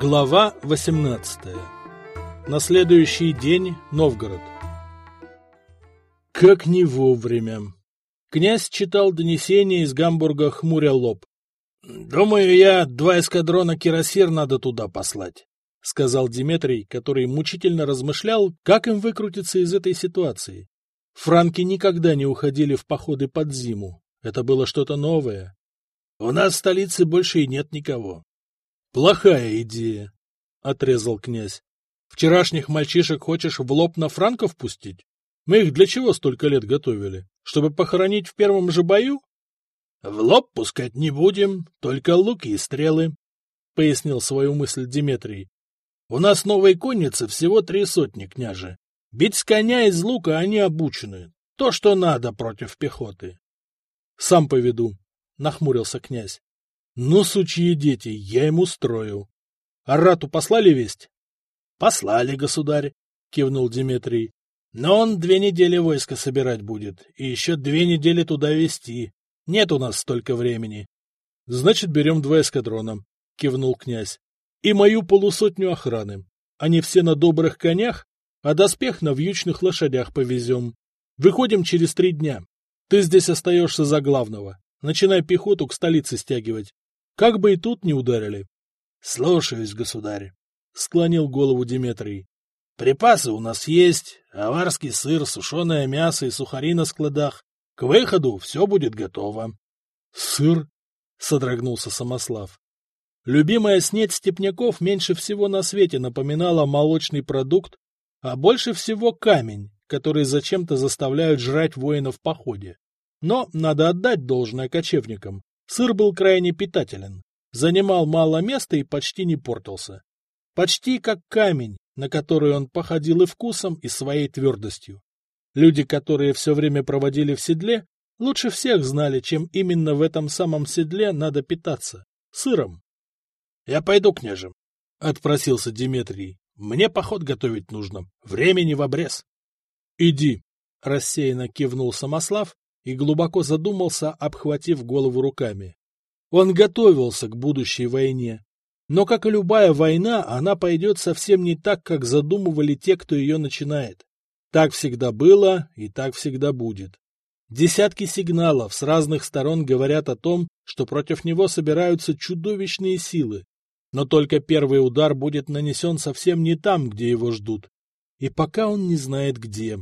Глава 18. На следующий день Новгород. Как не вовремя. Князь читал донесение из Гамбурга хмуря лоб. «Думаю, я два эскадрона кирасир надо туда послать», — сказал Диметрий, который мучительно размышлял, как им выкрутиться из этой ситуации. Франки никогда не уходили в походы под зиму. Это было что-то новое. «У нас в столице больше и нет никого. — Плохая идея, — отрезал князь. — Вчерашних мальчишек хочешь в лоб на франков пустить? Мы их для чего столько лет готовили? Чтобы похоронить в первом же бою? — В лоб пускать не будем, только луки и стрелы, — пояснил свою мысль Диметрий. — У нас новой конницы всего три сотни, княже. Бить с коня из лука они обучены. То, что надо против пехоты. — Сам поведу, — нахмурился князь. Ну, сучьи дети, я ему строю. Арату послали весть? — Послали, государь, — кивнул Дмитрий. — Но он две недели войска собирать будет, и еще две недели туда вести. Нет у нас столько времени. — Значит, берем два эскадрона, — кивнул князь. — И мою полусотню охраны. Они все на добрых конях, а доспех на вьючных лошадях повезем. Выходим через три дня. Ты здесь остаешься за главного. Начинай пехоту к столице стягивать. Как бы и тут не ударили. — Слушаюсь, государь, — склонил голову Диметрий. — Припасы у нас есть, аварский сыр, сушеное мясо и сухари на складах. К выходу все будет готово. — Сыр? — содрогнулся Самослав. Любимая снеть степняков меньше всего на свете напоминала молочный продукт, а больше всего камень, который зачем-то заставляют жрать воинов в походе. Но надо отдать должное кочевникам. Сыр был крайне питателен, занимал мало места и почти не портился. Почти как камень, на который он походил и вкусом, и своей твердостью. Люди, которые все время проводили в седле, лучше всех знали, чем именно в этом самом седле надо питаться — сыром. — Я пойду, княже, — отпросился Диметрий. — Мне поход готовить нужно, времени в обрез. — Иди, — рассеянно кивнул Самослав и глубоко задумался, обхватив голову руками. Он готовился к будущей войне. Но, как и любая война, она пойдет совсем не так, как задумывали те, кто ее начинает. Так всегда было и так всегда будет. Десятки сигналов с разных сторон говорят о том, что против него собираются чудовищные силы. Но только первый удар будет нанесен совсем не там, где его ждут. И пока он не знает где.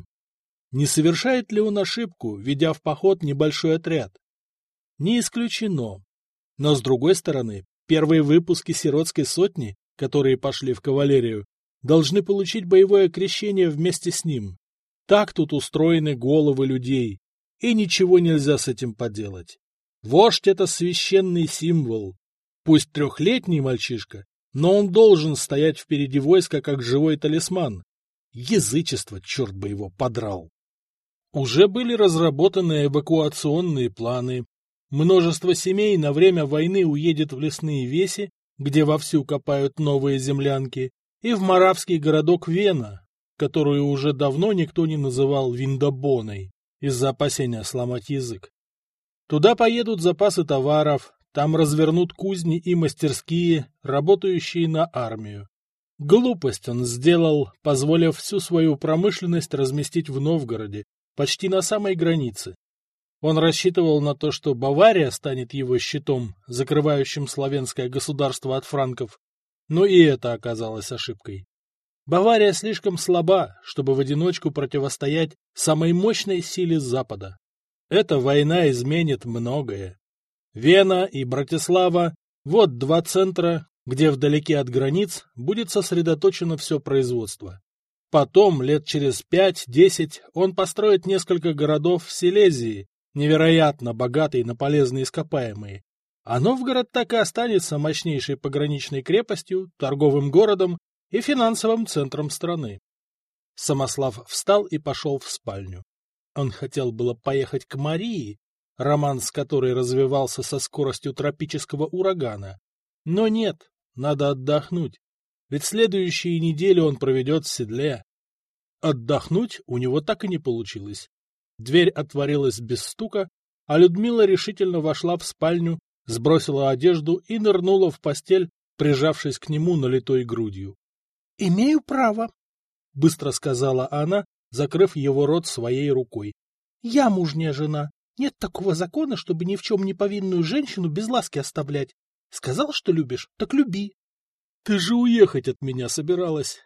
Не совершает ли он ошибку, ведя в поход небольшой отряд? Не исключено. Но, с другой стороны, первые выпуски сиротской сотни, которые пошли в кавалерию, должны получить боевое крещение вместе с ним. Так тут устроены головы людей, и ничего нельзя с этим поделать. Вождь — это священный символ. Пусть трехлетний мальчишка, но он должен стоять впереди войска как живой талисман. Язычество, черт бы его, подрал. Уже были разработаны эвакуационные планы. Множество семей на время войны уедет в лесные веси, где вовсю копают новые землянки, и в маравский городок Вена, которую уже давно никто не называл Виндобоной из-за опасения сломать язык. Туда поедут запасы товаров, там развернут кузни и мастерские, работающие на армию. Глупость он сделал, позволив всю свою промышленность разместить в Новгороде, почти на самой границе. Он рассчитывал на то, что Бавария станет его щитом, закрывающим славянское государство от франков, но и это оказалось ошибкой. Бавария слишком слаба, чтобы в одиночку противостоять самой мощной силе Запада. Эта война изменит многое. Вена и Братислава – вот два центра, где вдалеке от границ будет сосредоточено все производство. Потом, лет через пять-десять, он построит несколько городов в Силезии, невероятно богатые на полезные ископаемые. А Новгород так и останется мощнейшей пограничной крепостью, торговым городом и финансовым центром страны. Самослав встал и пошел в спальню. Он хотел было поехать к Марии, роман с которой развивался со скоростью тропического урагана. Но нет, надо отдохнуть ведь следующие недели он проведет в седле. Отдохнуть у него так и не получилось. Дверь отворилась без стука, а Людмила решительно вошла в спальню, сбросила одежду и нырнула в постель, прижавшись к нему налитой грудью. — Имею право, — быстро сказала она, закрыв его рот своей рукой. — Я мужняя жена. Нет такого закона, чтобы ни в чем не повинную женщину без ласки оставлять. Сказал, что любишь, так люби. — Ты же уехать от меня собиралась, —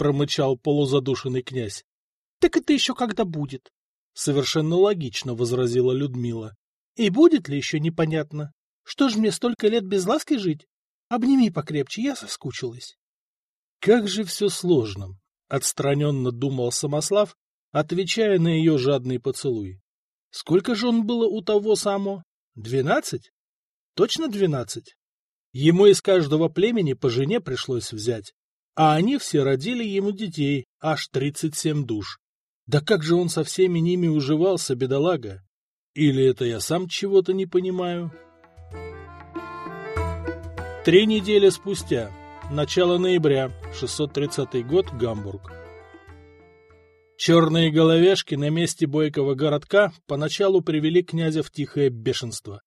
промычал полузадушенный князь. — Так это еще когда будет? — совершенно логично возразила Людмила. — И будет ли еще непонятно? Что ж мне столько лет без ласки жить? Обними покрепче, я соскучилась. Как же все сложно, — отстраненно думал Самослав, отвечая на ее жадный поцелуй. Сколько же он было у того само? Двенадцать? Точно двенадцать? Ему из каждого племени по жене пришлось взять, а они все родили ему детей, аж тридцать семь душ. Да как же он со всеми ними уживался, бедолага? Или это я сам чего-то не понимаю? Три недели спустя, начало ноября, 630 год, Гамбург. Черные головешки на месте бойкого городка поначалу привели князя в тихое бешенство.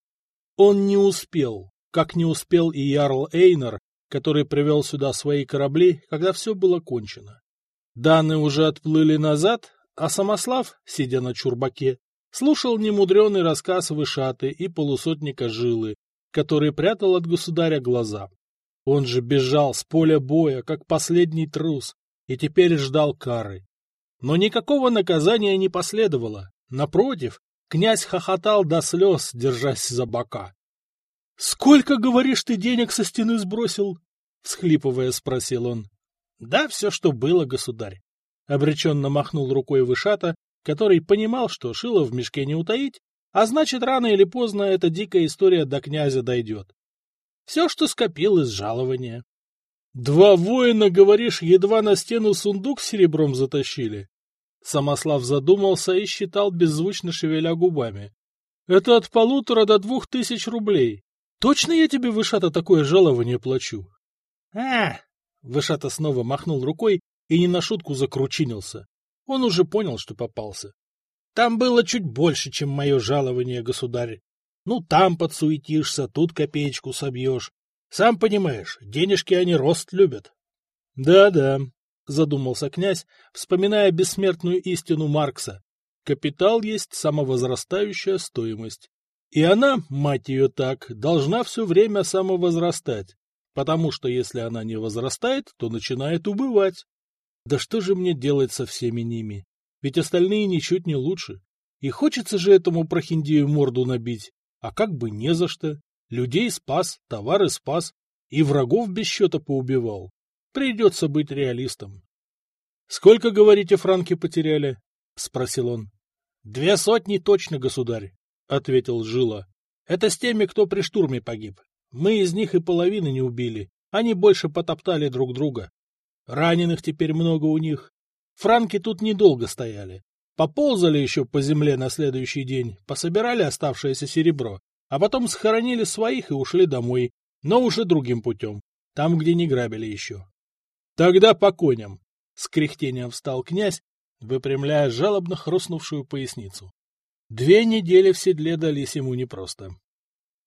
Он не успел, как не успел и Ярл Эйнер, который привел сюда свои корабли, когда все было кончено. Даны уже отплыли назад, а Самослав, сидя на чурбаке, слушал немудренный рассказ Вышаты и полусотника Жилы, который прятал от государя глаза. Он же бежал с поля боя, как последний трус, и теперь ждал кары. Но никакого наказания не последовало. Напротив, князь хохотал до слез, держась за бока. — Сколько, говоришь, ты денег со стены сбросил? — всхлипывая спросил он. — Да, все, что было, государь. Обреченно махнул рукой Вышата, который понимал, что шило в мешке не утаить, а значит, рано или поздно эта дикая история до князя дойдет. Все, что скопил из жалования. — Два воина, говоришь, едва на стену сундук с серебром затащили? Самослав задумался и считал, беззвучно шевеля губами. — Это от полутора до двух тысяч рублей. Точно я тебе, Вышата, такое жалование плачу? — А! — Вышата снова махнул рукой и не на шутку закручинился. Он уже понял, что попался. — Там было чуть больше, чем мое жалование, государь. Ну, там подсуетишься, тут копеечку собьешь. Сам понимаешь, денежки они рост любят. Да — Да-да, — задумался князь, вспоминая бессмертную истину Маркса. Капитал есть самовозрастающая стоимость. И она, мать ее так, должна все время самовозрастать, потому что если она не возрастает, то начинает убывать. Да что же мне делать со всеми ними? Ведь остальные ничуть не лучше. И хочется же этому прохиндею морду набить. А как бы не за что. Людей спас, товары спас, и врагов без счета поубивал. Придется быть реалистом. — Сколько, говорите, франки потеряли? — спросил он. — Две сотни точно, государь, — ответил Жила. — Это с теми, кто при штурме погиб. Мы из них и половины не убили. Они больше потоптали друг друга. Раненых теперь много у них. Франки тут недолго стояли. Поползали еще по земле на следующий день, пособирали оставшееся серебро, а потом схоронили своих и ушли домой, но уже другим путем, там, где не грабили еще. Тогда по коням. С кряхтением встал князь, выпрямляя жалобно хрустнувшую поясницу. Две недели в седле дались ему непросто.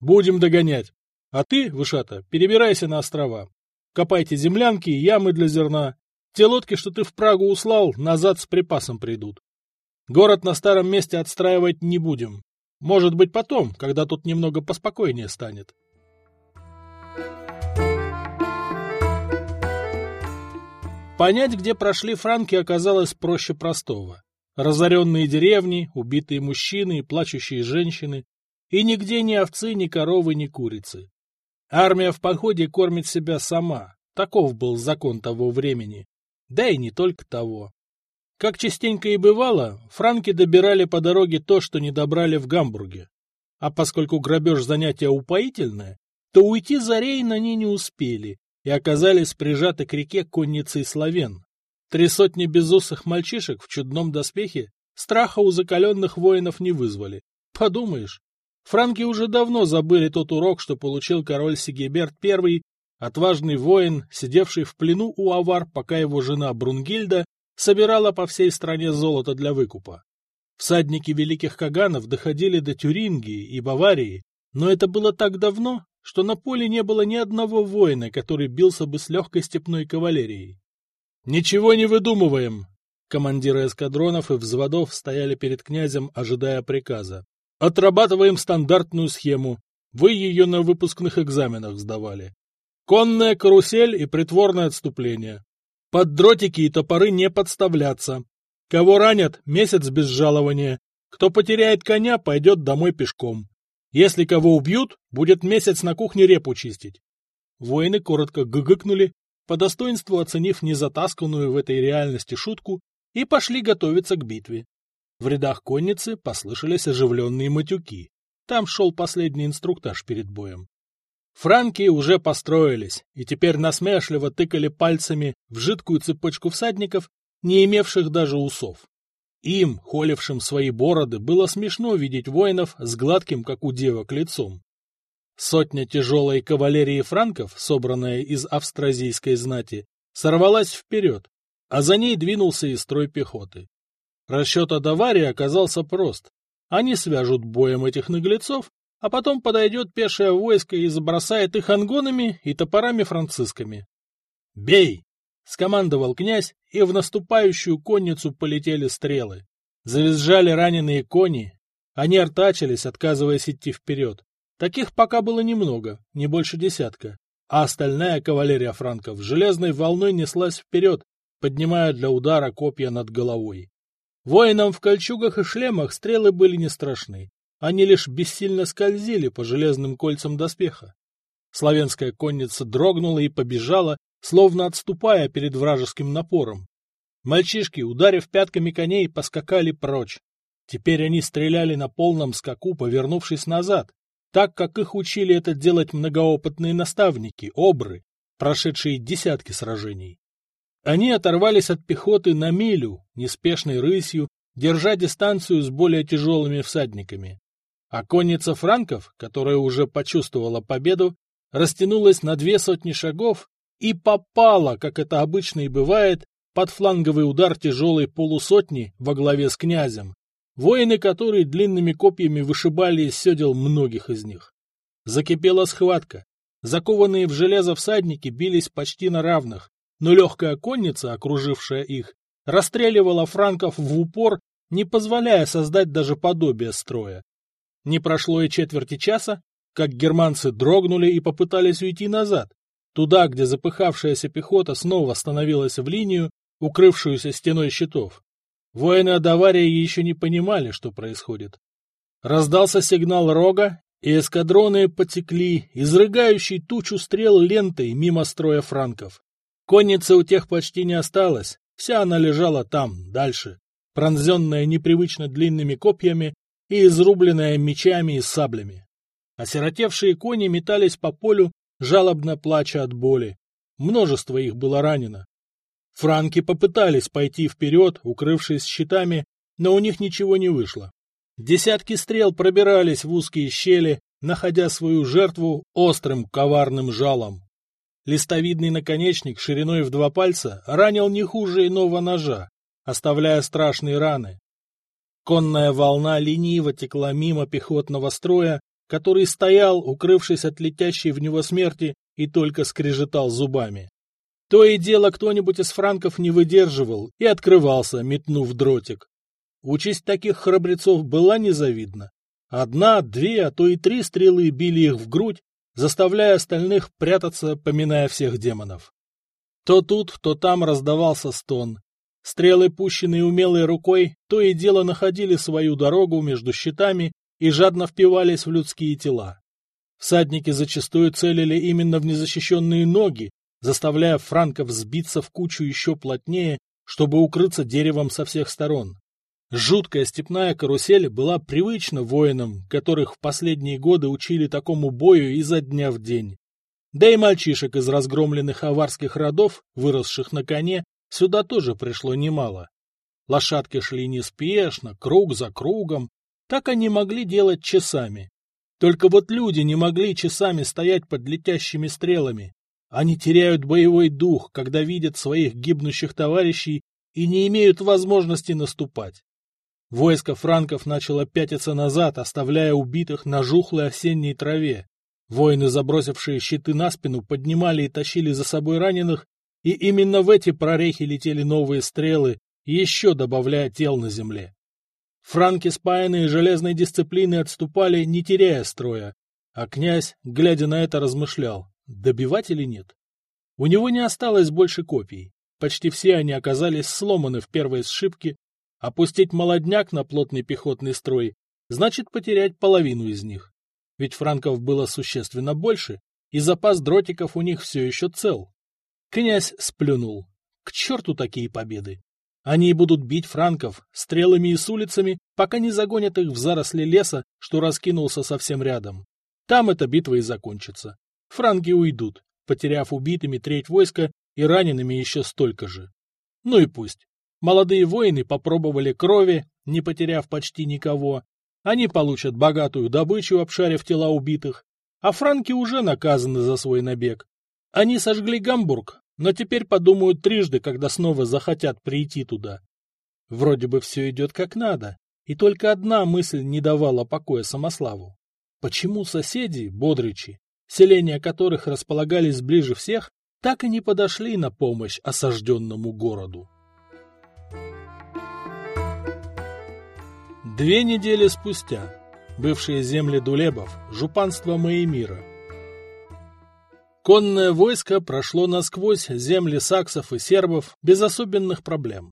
Будем догонять. А ты, Вышата, перебирайся на острова. Копайте землянки и ямы для зерна. Те лодки, что ты в Прагу услал, назад с припасом придут. Город на старом месте отстраивать не будем. Может быть, потом, когда тут немного поспокойнее станет. Понять, где прошли франки, оказалось проще простого. Разоренные деревни, убитые мужчины и плачущие женщины, и нигде ни овцы, ни коровы, ни курицы. Армия в походе кормит себя сама, таков был закон того времени, да и не только того. Как частенько и бывало, франки добирали по дороге то, что не добрали в Гамбурге. А поскольку грабеж занятие упоительное, то уйти за Рейн они не успели, и оказались прижаты к реке конницей славен. Три сотни безусых мальчишек в чудном доспехе страха у закаленных воинов не вызвали. Подумаешь, франки уже давно забыли тот урок, что получил король Сигеберт I, отважный воин, сидевший в плену у авар, пока его жена Брунгильда собирала по всей стране золото для выкупа. Всадники великих каганов доходили до Тюрингии и Баварии, но это было так давно, что на поле не было ни одного воина, который бился бы с легкой степной кавалерией. «Ничего не выдумываем!» Командиры эскадронов и взводов стояли перед князем, ожидая приказа. «Отрабатываем стандартную схему. Вы ее на выпускных экзаменах сдавали. Конная карусель и притворное отступление. Под дротики и топоры не подставляться. Кого ранят, месяц без жалования. Кто потеряет коня, пойдет домой пешком. Если кого убьют, будет месяц на кухне репу чистить. Воины коротко гыгыкнули, по достоинству оценив незатасканную в этой реальности шутку, и пошли готовиться к битве. В рядах конницы послышались оживленные матюки. Там шел последний инструктаж перед боем. Франки уже построились, и теперь насмешливо тыкали пальцами в жидкую цепочку всадников, не имевших даже усов. Им, холившим свои бороды, было смешно видеть воинов с гладким, как у девок, лицом. Сотня тяжелой кавалерии франков, собранная из австразийской знати, сорвалась вперед, а за ней двинулся и строй пехоты. Расчет Адаварии оказался прост. Они свяжут боем этих наглецов, а потом подойдет пешее войско и забросает их ангонами и топорами-францисками. «Бей!» — скомандовал князь, и в наступающую конницу полетели стрелы. Завизжали раненые кони. Они артачились, отказываясь идти вперед. Таких пока было немного, не больше десятка. А остальная кавалерия франков железной волной неслась вперед, поднимая для удара копья над головой. Воинам в кольчугах и шлемах стрелы были не страшны. Они лишь бессильно скользили по железным кольцам доспеха. Славянская конница дрогнула и побежала, словно отступая перед вражеским напором. Мальчишки, ударив пятками коней, поскакали прочь. Теперь они стреляли на полном скаку, повернувшись назад, так как их учили это делать многоопытные наставники, обры, прошедшие десятки сражений. Они оторвались от пехоты на милю, неспешной рысью, держа дистанцию с более тяжелыми всадниками. А конница франков, которая уже почувствовала победу, растянулась на две сотни шагов и попала, как это обычно и бывает, под фланговый удар тяжелой полусотни во главе с князем, воины которые длинными копьями вышибали из седел многих из них. Закипела схватка. Закованные в железо всадники бились почти на равных, но легкая конница, окружившая их, расстреливала франков в упор, не позволяя создать даже подобие строя. Не прошло и четверти часа, как германцы дрогнули и попытались уйти назад, Туда, где запыхавшаяся пехота снова становилась в линию, укрывшуюся стеной щитов. Воины Адаварии еще не понимали, что происходит. Раздался сигнал рога, и эскадроны потекли, изрыгающий тучу стрел лентой мимо строя франков. Конницы у тех почти не осталось, вся она лежала там, дальше, пронзенная непривычно длинными копьями и изрубленная мечами и саблями. Осиротевшие кони метались по полю, жалобно плача от боли. Множество их было ранено. Франки попытались пойти вперед, укрывшись щитами, но у них ничего не вышло. Десятки стрел пробирались в узкие щели, находя свою жертву острым коварным жалом. Листовидный наконечник шириной в два пальца ранил не хуже иного ножа, оставляя страшные раны. Конная волна лениво текла мимо пехотного строя, который стоял, укрывшись от летящей в него смерти, и только скрежетал зубами. То и дело кто-нибудь из франков не выдерживал и открывался, метнув дротик. Участь таких храбрецов была незавидна. Одна, две, а то и три стрелы били их в грудь, заставляя остальных прятаться, поминая всех демонов. То тут, то там раздавался стон. Стрелы, пущенные умелой рукой, то и дело находили свою дорогу между щитами и жадно впивались в людские тела. Всадники зачастую целили именно в незащищенные ноги, заставляя франков сбиться в кучу еще плотнее, чтобы укрыться деревом со всех сторон. Жуткая степная карусель была привычна воинам, которых в последние годы учили такому бою изо дня в день. Да и мальчишек из разгромленных аварских родов, выросших на коне, сюда тоже пришло немало. Лошадки шли неспешно, круг за кругом, так они могли делать часами. Только вот люди не могли часами стоять под летящими стрелами. Они теряют боевой дух, когда видят своих гибнущих товарищей и не имеют возможности наступать. Войско франков начало пятиться назад, оставляя убитых на жухлой осенней траве. Воины, забросившие щиты на спину, поднимали и тащили за собой раненых, и именно в эти прорехи летели новые стрелы, еще добавляя тел на земле. Франки, спаянные железной дисциплиной, отступали, не теряя строя, а князь, глядя на это, размышлял, добивать или нет. У него не осталось больше копий. Почти все они оказались сломаны в первой сшибке. Опустить молодняк на плотный пехотный строй значит потерять половину из них. Ведь франков было существенно больше, и запас дротиков у них все еще цел. Князь сплюнул. К черту такие победы! Они будут бить франков стрелами и с улицами, пока не загонят их в заросли леса, что раскинулся совсем рядом. Там эта битва и закончится. Франки уйдут, потеряв убитыми треть войска и ранеными еще столько же. Ну и пусть. Молодые воины попробовали крови, не потеряв почти никого. Они получат богатую добычу, обшарив тела убитых. А франки уже наказаны за свой набег. Они сожгли Гамбург, но теперь подумают трижды, когда снова захотят прийти туда. Вроде бы все идет как надо, и только одна мысль не давала покоя Самославу. Почему соседи, бодричи, селения которых располагались ближе всех, так и не подошли на помощь осажденному городу? Две недели спустя. Бывшие земли Дулебов, жупанство Маемира – Конное войско прошло насквозь земли саксов и сербов без особенных проблем.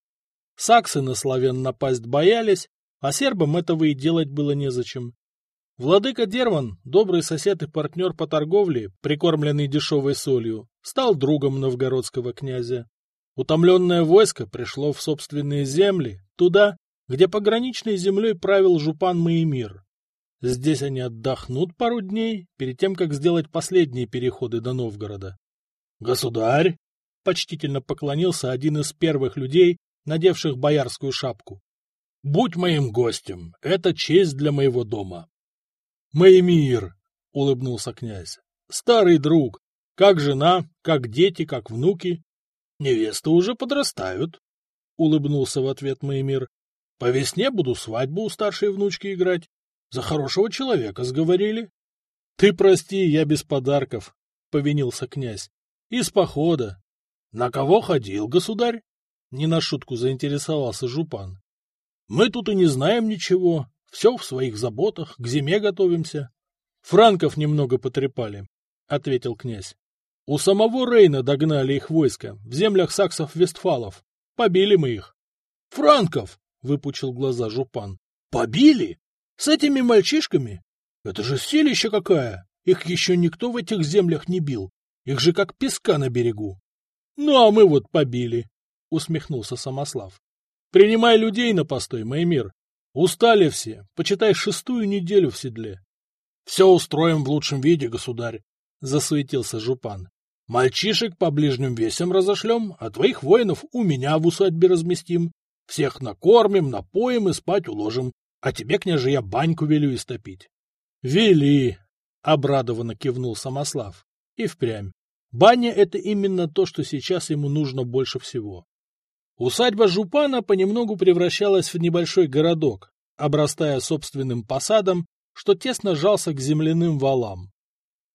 Саксы на славян напасть боялись, а сербам этого и делать было незачем. Владыка Дерван, добрый сосед и партнер по торговле, прикормленный дешевой солью, стал другом новгородского князя. Утомленное войско пришло в собственные земли, туда, где пограничной землей правил жупан Маемир. Здесь они отдохнут пару дней, перед тем, как сделать последние переходы до Новгорода. — Государь! — почтительно поклонился один из первых людей, надевших боярскую шапку. — Будь моим гостем, это честь для моего дома. — Моемир! — улыбнулся князь. — Старый друг! Как жена, как дети, как внуки. Невесты уже подрастают, — улыбнулся в ответ Моемир. — По весне буду свадьбу у старшей внучки играть. За хорошего человека сговорили. — Ты прости, я без подарков, — повинился князь. — Из похода. — На кого ходил, государь? — не на шутку заинтересовался Жупан. — Мы тут и не знаем ничего, все в своих заботах, к зиме готовимся. — Франков немного потрепали, — ответил князь. — У самого Рейна догнали их войско, в землях саксов-вестфалов. Побили мы их. — Франков! — выпучил глаза Жупан. — Побили? С этими мальчишками? Это же силища какая! Их еще никто в этих землях не бил. Их же как песка на берегу. Ну, а мы вот побили, — усмехнулся Самослав. Принимай людей на постой, мой мир. Устали все, почитай шестую неделю в седле. — Все устроим в лучшем виде, государь, — засуетился Жупан. — Мальчишек по ближним весям разошлем, а твоих воинов у меня в усадьбе разместим. Всех накормим, напоим и спать уложим. А тебе, княже, я баньку велю истопить. — Вели! — обрадованно кивнул Самослав. И впрямь. Баня — это именно то, что сейчас ему нужно больше всего. Усадьба Жупана понемногу превращалась в небольшой городок, обрастая собственным посадом, что тесно жался к земляным валам.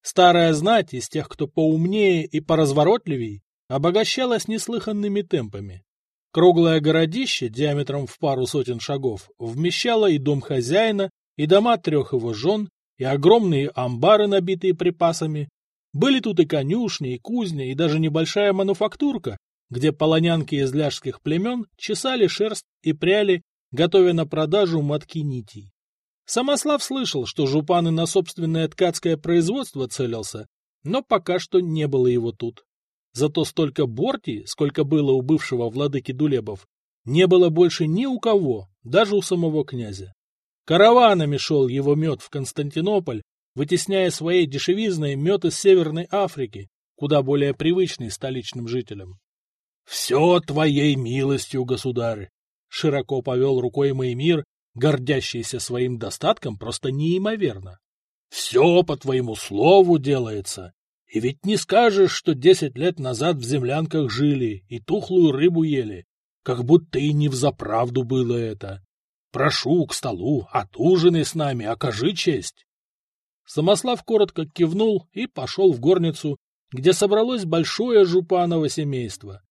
Старая знать из тех, кто поумнее и поразворотливей, обогащалась неслыханными темпами. Круглое городище диаметром в пару сотен шагов вмещало и дом хозяина, и дома трех его жен, и огромные амбары, набитые припасами. Были тут и конюшни, и кузня, и даже небольшая мануфактурка, где полонянки из ляжских племен чесали шерсть и пряли, готовя на продажу мотки нитей. Самослав слышал, что Жупаны на собственное ткацкое производство целился, но пока что не было его тут. Зато столько борти, сколько было у бывшего владыки Дулебов, не было больше ни у кого, даже у самого князя. Караванами шел его мед в Константинополь, вытесняя своей дешевизной мед из Северной Африки, куда более привычный столичным жителям. — Все твоей милостью, государь! — широко повел рукой Моемир, гордящийся своим достатком просто неимоверно. — Все по твоему слову делается, и ведь не скажешь, что десять лет назад в землянках жили и тухлую рыбу ели, как будто и не взаправду было это. Прошу к столу, отужинай с нами, окажи честь. Самослав коротко кивнул и пошел в горницу, где собралось большое жупаново семейство.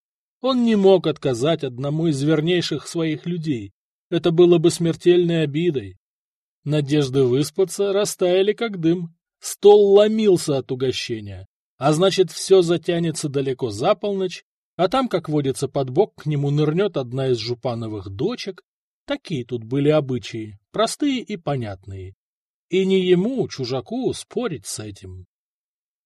Он не мог отказать одному из вернейших своих людей. Это было бы смертельной обидой. Надежды выспаться растаяли как дым. Стол ломился от угощения. А значит, все затянется далеко за полночь, а там, как водится под бок, к нему нырнет одна из жупановых дочек. Такие тут были обычаи, простые и понятные. И не ему, чужаку, спорить с этим.